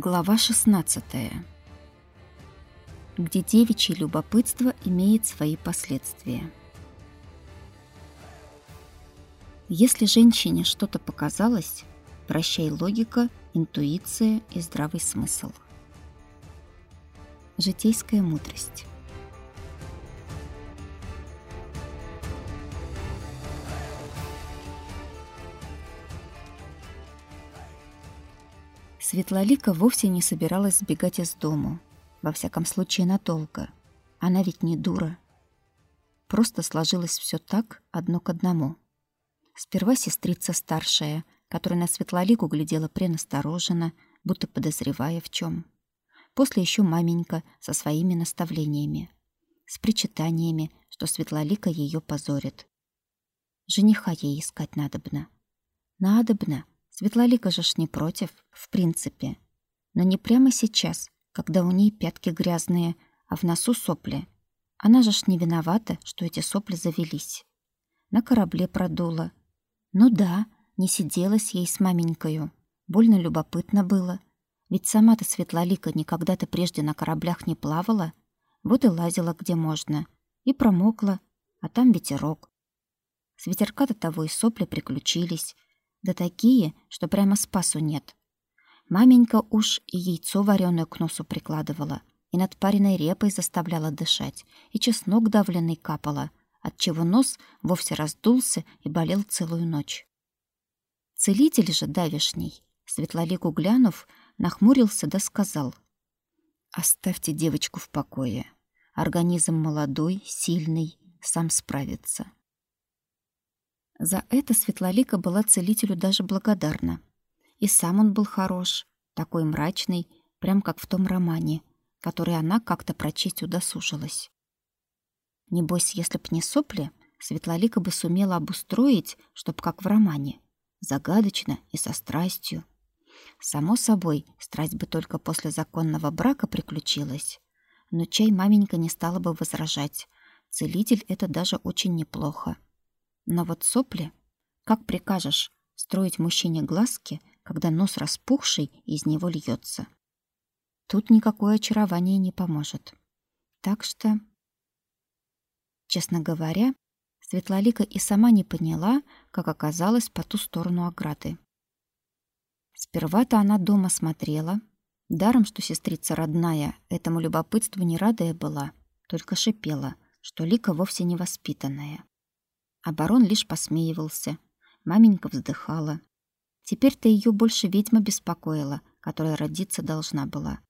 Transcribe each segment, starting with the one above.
Глава 16. Где девичье любопытство имеет свои последствия. Если женщине что-то показалось, прощай логика, интуиция и здравый смысл. Житейская мудрость. Светлолика вовсе не собиралась сбегать из дому. Во всяком случае, надолго. Она ведь не дура. Просто сложилось все так, одно к одному. Сперва сестрица старшая, которая на Светлолику глядела пренастороженно, будто подозревая в чем. После еще маменька со своими наставлениями. С причитаниями, что Светлолика ее позорит. Жениха ей искать надобно. Надобно, Светлолика же ж не против, в принципе. Но не прямо сейчас, когда у ней пятки грязные, а в носу сопли. Она же ж не виновата, что эти сопли завелись. На корабле продула. Ну да, не сиделась ей с маменькою. Больно любопытно было. Ведь сама-то Светлолика никогда-то прежде на кораблях не плавала. Вот и лазила где можно. И промокла, а там ветерок. С ветерка до того и сопли приключились, да такие, что прямо спасу нет. Маменька уж и яйцо вареное к носу прикладывала, и над пареной репой заставляла дышать, и чеснок давленный капала, отчего нос вовсе раздулся и болел целую ночь. Целитель же давишний, светлолику глянув, нахмурился да сказал. «Оставьте девочку в покое. Организм молодой, сильный, сам справится». За это Светлолика была целителю даже благодарна. И сам он был хорош, такой мрачный, прям как в том романе, который она как-то прочесть удосужилась. Небось, если б не сопли, Светлолика бы сумела обустроить, чтоб как в романе, загадочно и со страстью. Само собой, страсть бы только после законного брака приключилась. Но чай маменька не стала бы возражать. Целитель — это даже очень неплохо. Но вот сопли... Как прикажешь строить мужчине глазки, когда нос распухший и из него льется? Тут никакое очарование не поможет. Так что... Честно говоря, Светлолика и сама не поняла, как оказалась по ту сторону ограды. Сперва-то она дома смотрела, даром, что сестрица родная этому любопытству не радая была, только шипела, что Лика вовсе не воспитанная. А барон лишь посмеивался. Маменька вздыхала. Теперь-то ее больше ведьма беспокоила, которая родиться должна была.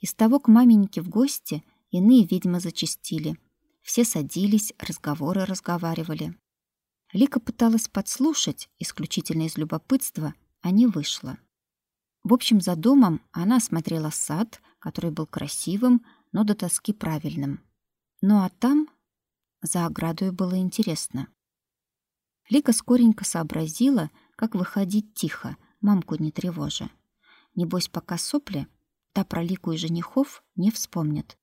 Из того к маменьке в гости иные ведьмы зачастили. Все садились, разговоры разговаривали. Лика пыталась подслушать, исключительно из любопытства, а не вышла. В общем, за домом она смотрела сад, который был красивым, но до тоски правильным. Ну а там за оградой было интересно. Лика скоренько сообразила, как выходить тихо, мамку не тревожа. Небось, пока сопли, та про Лику и женихов не вспомнит.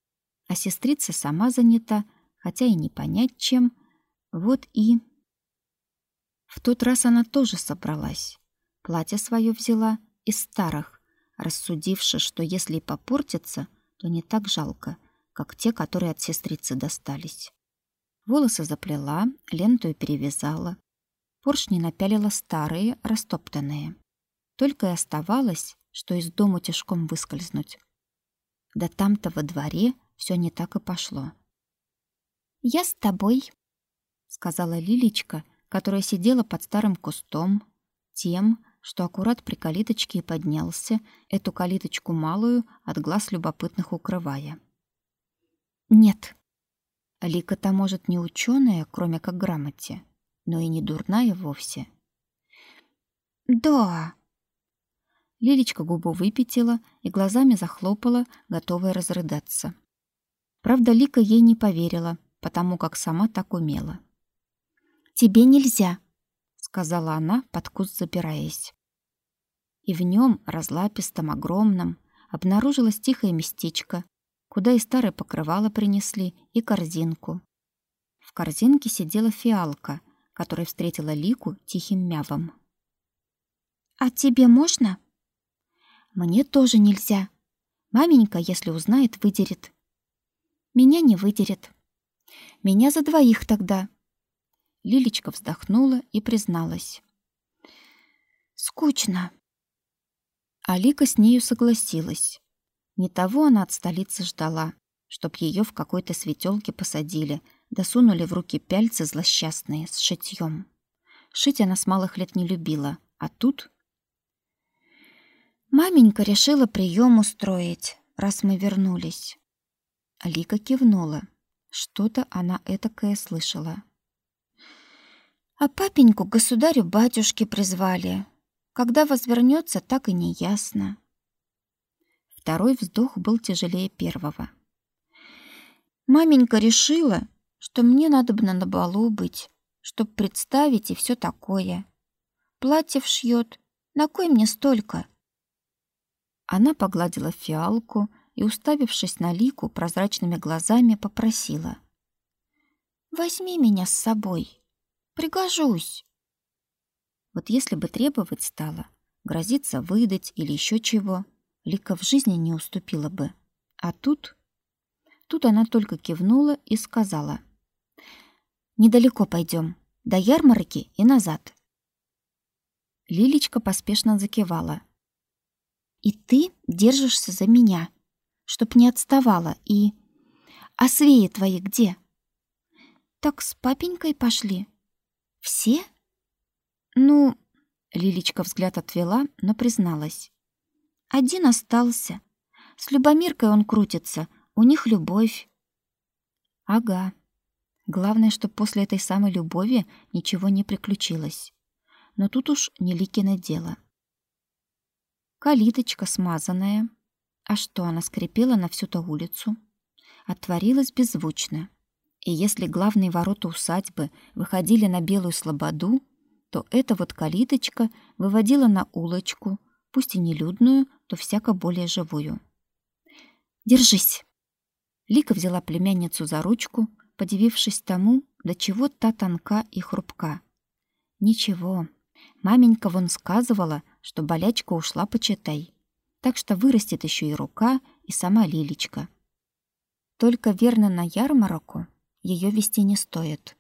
А сестрица сама занята, хотя и не понять чем. Вот и... В тот раз она тоже собралась. Платье свое взяла из старых, рассудивши, что если и попортится, то не так жалко, как те, которые от сестрицы достались. Волосы заплела, ленту перевязала. Поршни напялила старые, растоптанные. Только и оставалось, что из дому тяжком выскользнуть. Да там-то во дворе все не так и пошло. «Я с тобой», — сказала Лилечка, которая сидела под старым кустом, тем, что аккурат при калиточке и поднялся, эту калиточку малую от глаз любопытных укрывая. «Нет», Лика-то, может, не ученая, кроме как грамоте, но и не дурная вовсе. «Да!» Лилечка губу выпятила и глазами захлопала, готовая разрыдаться. Правда, Лика ей не поверила, потому как сама так умела. «Тебе нельзя!» — сказала она, под куст запираясь. И в нем, разлапистом, огромном, обнаружилось тихое местечко, куда и старое покрывало принесли, и корзинку. В корзинке сидела фиалка, которая встретила Лику тихим мявом. «А тебе можно?» Мне тоже нельзя. Маменька, если узнает, выдерет. Меня не выдерет. Меня за двоих тогда. Лилечка вздохнула и призналась. Скучно. Алика с нею согласилась. Не того она от столицы ждала, чтоб ее в какой-то светелке посадили, досунули в руки пяльцы злосчастные с шитьем. Шить она с малых лет не любила, а тут... Маменька решила прием устроить, раз мы вернулись. Алика кивнула. Что-то она этакое слышала. А папеньку государю-батюшке призвали. Когда возвернется, так и не ясно. Второй вздох был тяжелее первого. Маменька решила, что мне надо бы на балу быть, чтоб представить и все такое. Платье вшьет. На кой мне столько? Она погладила фиалку и, уставившись на Лику прозрачными глазами, попросила: "Возьми меня с собой. Пригожусь". Вот если бы требовать стала, грозиться выдать или еще чего, Лика в жизни не уступила бы. А тут Тут она только кивнула и сказала: "Недалеко пойдем, до ярмарки и назад". Лилечка поспешно закивала. "И ты держишься за меня, чтоб не отставала, и А свеи твои где?" "Так с папенькой пошли. Все?" "Ну, Лилечка взгляд отвела, но призналась. Один остался. С Любомиркой он крутится, у них любовь. Ага. Главное, что после этой самой любови ничего не приключилось. Но тут уж не Ликино дело. Калиточка смазанная. А что, она скрипела на всю ту улицу? Отворилась беззвучно. И если главные ворота усадьбы выходили на Белую Слободу, то эта вот калиточка выводила на улочку, пусть и нелюдную, то всяко более живую. «Держись!» Лика взяла племянницу за ручку, подивившись тому, до чего та тонка и хрупка. Ничего, маменька вон сказывала, что болячка ушла, почитай. Так что вырастет еще и рука, и сама Лилечка. Только верно на ярмарку ее вести не стоит.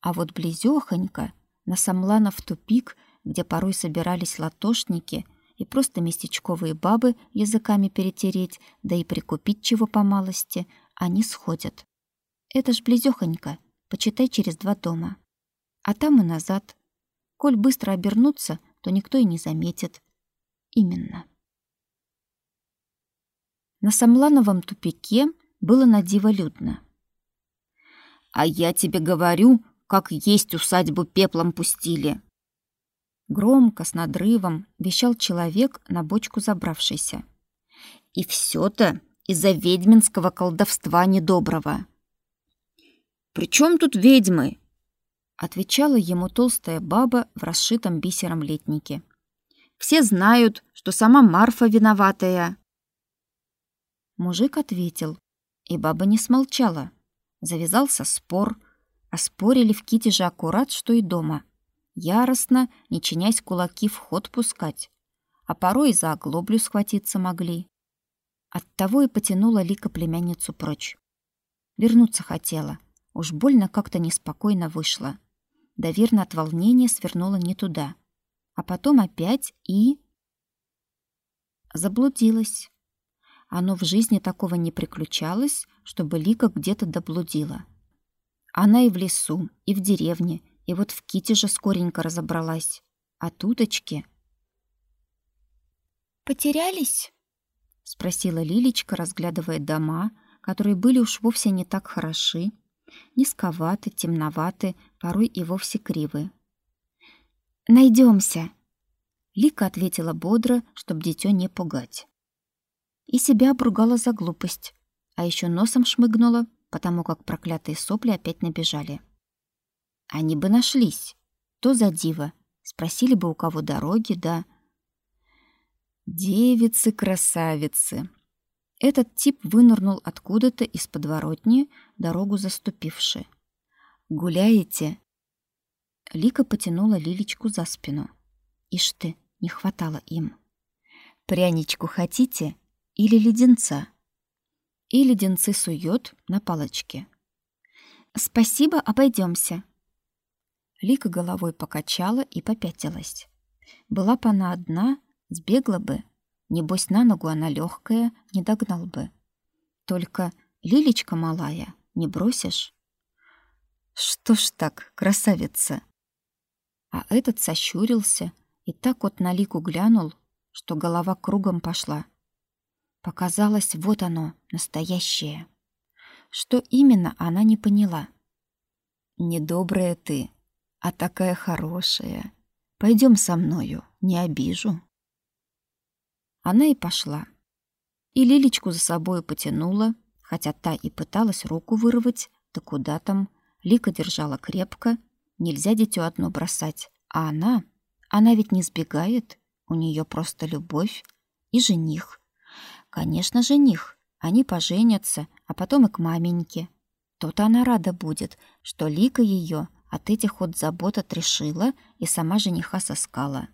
А вот близёхонько, на Самланов тупик, где порой собирались латошники и просто местечковые бабы языками перетереть, да и прикупить чего по малости, они сходят. Это ж близёхонько, почитай через два дома. А там и назад. Коль быстро обернуться, то никто и не заметит. Именно. На Самлановом тупике было на диво людно. «А я тебе говорю, как есть усадьбу пеплом пустили!» Громко, с надрывом вещал человек, на бочку забравшийся. «И все-то из-за ведьминского колдовства недоброго». «При чем тут ведьмы?» Отвечала ему толстая баба в расшитом бисером летнике. «Все знают, что сама Марфа виноватая». Мужик ответил, и баба не смолчала. Завязался спор, а спорили в Китеже аккурат, что и дома — яростно, не чинясь кулаки в ход пускать, а порой и за оглоблю схватиться могли. Оттого и потянула Лика племянницу прочь. Вернуться хотела, уж больно как-то неспокойно вышло. Да верно от волнения свернула не туда. А потом опять и... Заблудилась. Оно в жизни такого не приключалось, чтобы Лика где-то доблудила. Она и в лесу, и в деревне, и вот в Ките же скоренько разобралась. А туточки... «Потерялись?» — спросила Лилечка, разглядывая дома, которые были уж вовсе не так хороши, низковаты, темноваты, порой и вовсе кривы. Найдемся. Лика ответила бодро, чтоб дитё не пугать. И себя обругала за глупость, а еще носом шмыгнула, потому как проклятые сопли опять набежали. Они бы нашлись. То за диво. Спросили бы у кого дороги, да... Девицы-красавицы. Этот тип вынырнул откуда-то из подворотни, дорогу заступивши. «Гуляете?» Лика потянула Лилечку за спину. Ишь ты, не хватало им. Пряничку хотите или леденца? И леденцы сует на палочке. Спасибо, обойдемся. Лика головой покачала и попятилась. Была бы она одна, сбегла бы. Небось, на ногу она легкая, не догнал бы. Только Лилечка малая, не бросишь? Что ж так, красавица? А этот сощурился и так вот на Лику глянул, что голова кругом пошла. Показалось, вот оно, настоящее. Что именно, она не поняла. «Недобрая ты, а такая хорошая. Пойдем со мною, не обижу». Она и пошла. И Лилечку за собой потянула, хотя та и пыталась руку вырвать, да куда там. Лика держала крепко, нельзя дитё одно бросать. А она, она ведь не сбегает, у нее просто любовь и жених. Конечно, жених. Они поженятся, а потом и к маменьке. То-то она рада будет, что Лика ее от этих вот забот отрешила и сама жениха соскала.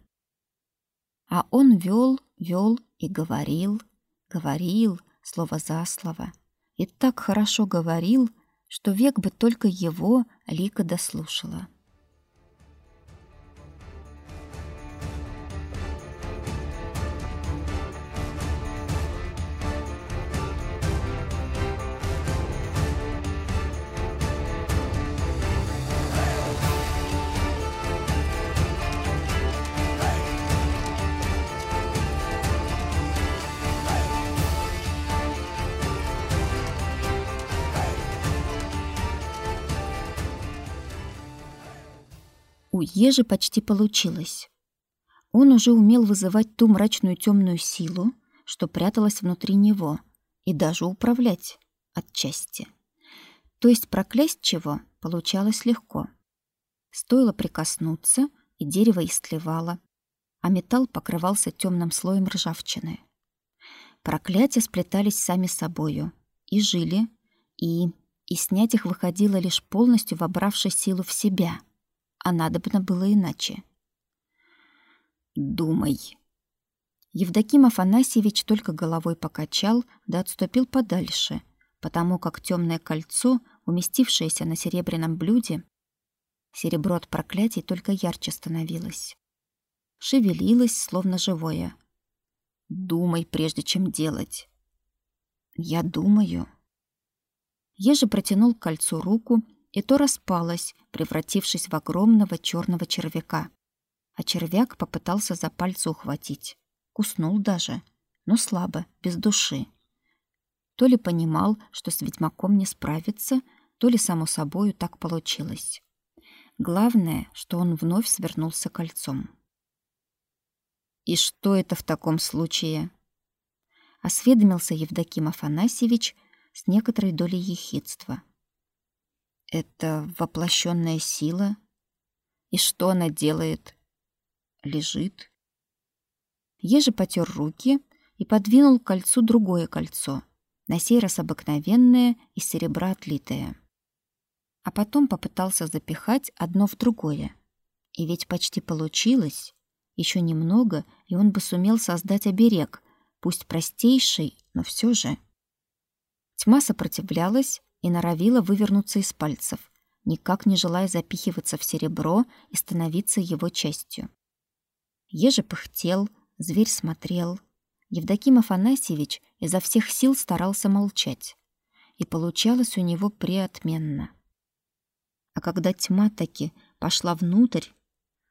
А он вел, вел и говорил, говорил, слово за слово. И так хорошо говорил, что век бы только его Лика дослушала. У Ежи почти получилось. Он уже умел вызывать ту мрачную темную силу, что пряталась внутри него, и даже управлять отчасти. То есть проклясть чего получалось легко. Стоило прикоснуться, и дерево истлевало, а металл покрывался темным слоем ржавчины. Проклятия сплетались сами собою и жили, и и снять их выходило лишь полностью вобравшей силу в себя — а надобно было иначе. «Думай». Евдоким Афанасьевич только головой покачал да отступил подальше, потому как темное кольцо, уместившееся на серебряном блюде, серебро от проклятий только ярче становилось. Шевелилось, словно живое. «Думай, прежде чем делать». «Я думаю». Еже протянул к кольцу руку и то распалась, превратившись в огромного черного червяка. А червяк попытался за пальцы ухватить. Куснул даже, но слабо, без души. То ли понимал, что с ведьмаком не справится, то ли само собою так получилось. Главное, что он вновь свернулся кольцом. «И что это в таком случае?» Осведомился Евдоким Афанасьевич с некоторой долей ехидства. Это воплощенная сила? И что она делает? Лежит. Еже потер руки и подвинул к кольцу другое кольцо, на сей раз обыкновенное, из серебра отлитое. А потом попытался запихать одно в другое. И ведь почти получилось. Еще немного, и он бы сумел создать оберег, пусть простейший, но все же. Тьма сопротивлялась, и норовила вывернуться из пальцев, никак не желая запихиваться в серебро и становиться его частью. Еже пыхтел, зверь смотрел. Евдоким Афанасьевич изо всех сил старался молчать, и получалось у него преотменно. А когда тьма таки пошла внутрь,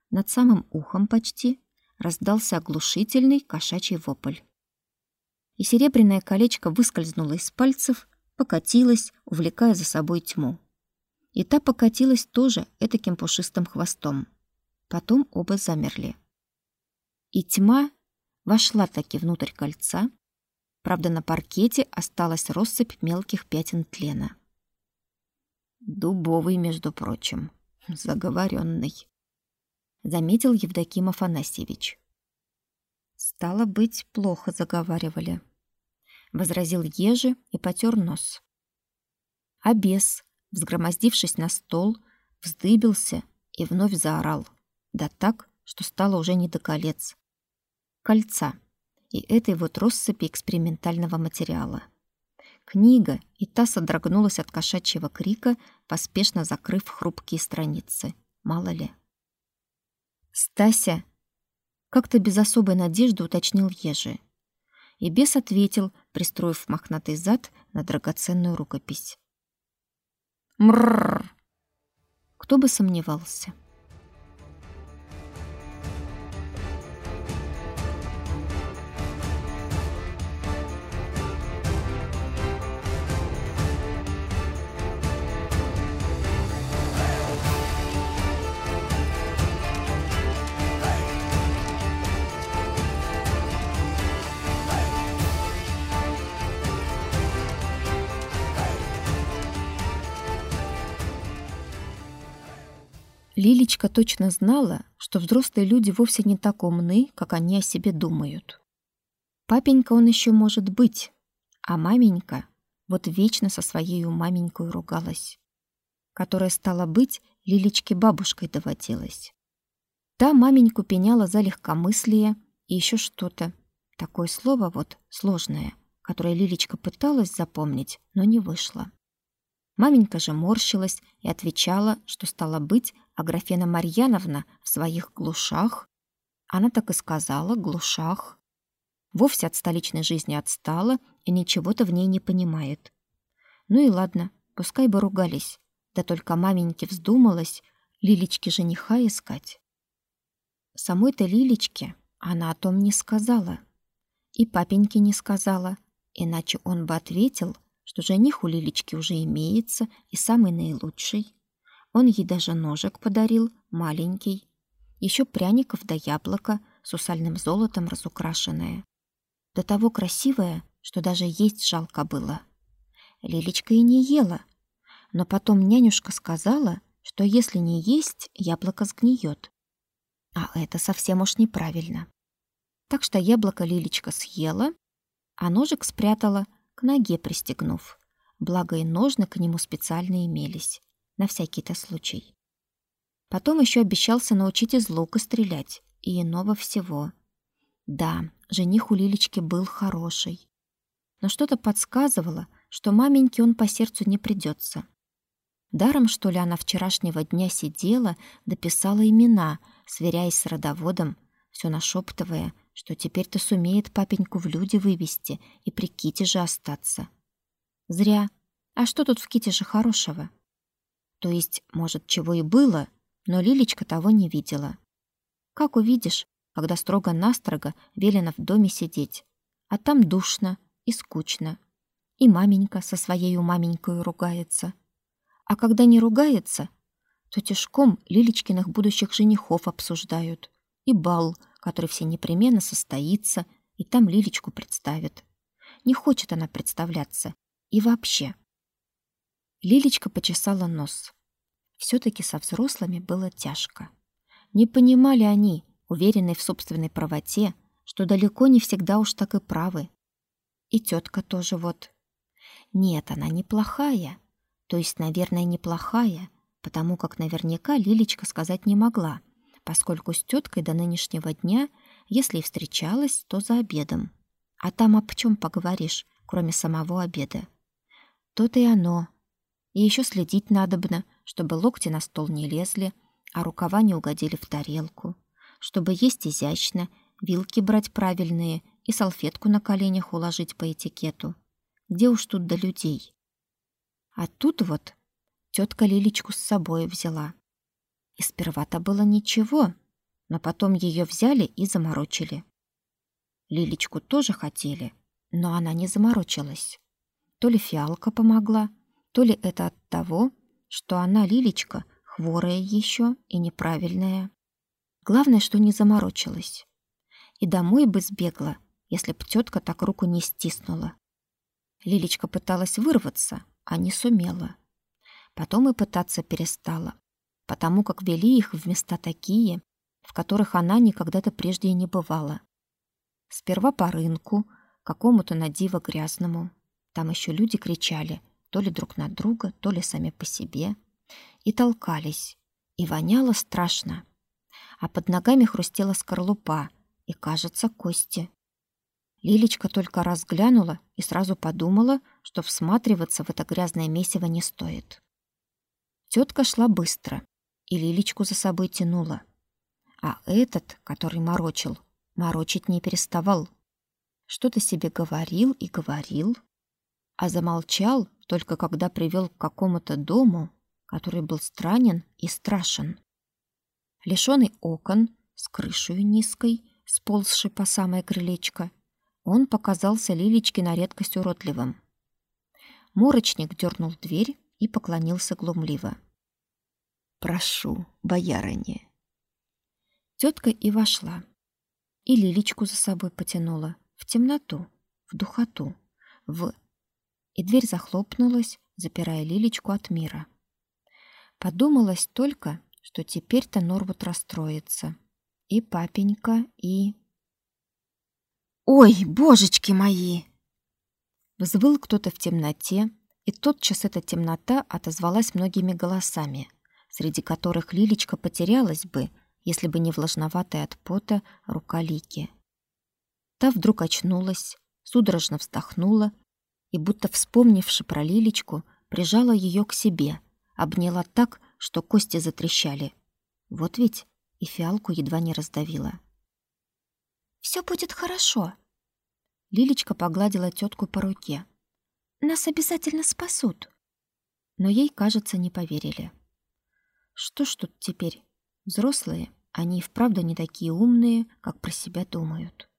над самым ухом почти раздался оглушительный кошачий вопль. И серебряное колечко выскользнуло из пальцев покатилась, увлекая за собой тьму. И та покатилась тоже этаким пушистым хвостом. Потом оба замерли. И тьма вошла таки внутрь кольца. Правда, на паркете осталась россыпь мелких пятен тлена. Дубовый, между прочим, заговоренный, заметил Евдоким Афанасьевич. Стало быть, плохо заговаривали возразил Ежи и потер нос. А бес, взгромоздившись на стол, вздыбился и вновь заорал. Да так, что стало уже не до колец. Кольца. и этой вот россыпи экспериментального материала. Книга, и та содрогнулась от кошачьего крика, поспешно закрыв хрупкие страницы. Мало ли. «Стася!» Как-то без особой надежды уточнил Ежи. И бес ответил, пристроив мохнатый зад на драгоценную рукопись. Мрррр! Кто бы сомневался. Лилечка точно знала, что взрослые люди вовсе не так умны, как они о себе думают. Папенька он еще может быть, а маменька вот вечно со своей маменькой ругалась, которая стала быть Лилечке бабушкой доводилась. Та маменьку пеняла за легкомыслие и еще что-то. Такое слово вот сложное, которое Лилечка пыталась запомнить, но не вышло. Маменька же морщилась и отвечала, что стало быть, Аграфена Марьяновна в своих глушах. Она так и сказала, глушах. Вовсе от столичной жизни отстала и ничего-то в ней не понимает. Ну и ладно, пускай бы ругались. Да только маменьке вздумалось Лилечке жениха искать. Самой-то Лилечке она о том не сказала. И папеньке не сказала, иначе он бы ответил — что жених у Лилечки уже имеется и самый наилучший. Он ей даже ножик подарил, маленький. Еще пряников да яблоко с усальным золотом разукрашенное. До того красивое, что даже есть жалко было. Лилечка и не ела. Но потом нянюшка сказала, что если не есть, яблоко сгниет. А это совсем уж неправильно. Так что яблоко Лилечка съела, а ножик спрятала к ноге пристегнув. Благо и ножны к нему специально имелись, на всякий-то случай. Потом еще обещался научить из лука стрелять и иного всего. Да, жених у Лилечки был хороший. Но что-то подсказывало, что маменьке он по сердцу не придется. Даром, что ли, она вчерашнего дня сидела, дописала имена, сверяясь с родоводом, все нашептывая — что теперь-то сумеет папеньку в люди вывести и при Ките же остаться. Зря. А что тут в Ките же хорошего? То есть, может, чего и было, но Лилечка того не видела. Как увидишь, когда строго-настрого велено в доме сидеть, а там душно и скучно. И маменька со своей маменькой ругается. А когда не ругается, то тяжком Лилечкиных будущих женихов обсуждают. И бал — который все непременно состоится, и там Лилечку представят. Не хочет она представляться. И вообще. Лилечка почесала нос. все таки со взрослыми было тяжко. Не понимали они, уверенные в собственной правоте, что далеко не всегда уж так и правы. И тетка тоже вот. Нет, она неплохая. То есть, наверное, неплохая, потому как наверняка Лилечка сказать не могла — поскольку с теткой до нынешнего дня, если и встречалась, то за обедом. А там об чем поговоришь, кроме самого обеда? То-то и оно. И еще следить надобно, чтобы локти на стол не лезли, а рукава не угодили в тарелку, чтобы есть изящно, вилки брать правильные и салфетку на коленях уложить по этикету. Где уж тут до людей? А тут вот тетка Лилечку с собой взяла. И сперва-то было ничего, но потом ее взяли и заморочили. Лилечку тоже хотели, но она не заморочилась. То ли фиалка помогла, то ли это от того, что она, Лилечка, хворая еще и неправильная. Главное, что не заморочилась. И домой бы сбегла, если б тетка так руку не стиснула. Лилечка пыталась вырваться, а не сумела. Потом и пытаться перестала, потому как вели их в места такие, в которых она никогда-то прежде и не бывала. Сперва по рынку, какому-то на диво грязному. Там еще люди кричали, то ли друг на друга, то ли сами по себе, и толкались, и воняло страшно. А под ногами хрустела скорлупа и, кажется, кости. Лилечка только раз глянула и сразу подумала, что всматриваться в это грязное месиво не стоит. Тетка шла быстро, и Лилечку за собой тянула. А этот, который морочил, морочить не переставал. Что-то себе говорил и говорил, а замолчал только когда привел к какому-то дому, который был странен и страшен. Лишённый окон, с крышей низкой, сползшей по самое крылечко, он показался Лилечке на редкость уродливым. Морочник дернул дверь и поклонился глумливо. «Прошу, боярыня». Тетка и вошла, и Лилечку за собой потянула в темноту, в духоту, в... И дверь захлопнулась, запирая Лилечку от мира. Подумалось только, что теперь-то Норвуд расстроится. И папенька, и... «Ой, божечки мои!» Взвыл кто-то в темноте, и тотчас эта темнота отозвалась многими голосами, среди которых Лилечка потерялась бы, если бы не влажноватая от пота рука Лики. Та вдруг очнулась, судорожно вздохнула и, будто вспомнивши про Лилечку, прижала ее к себе, обняла так, что кости затрещали. Вот ведь и фиалку едва не раздавила. Все будет хорошо. Лилечка погладила тетку по руке. Нас обязательно спасут. Но ей, кажется, не поверили. Что ж тут теперь? Взрослые, они и вправду не такие умные, как про себя думают.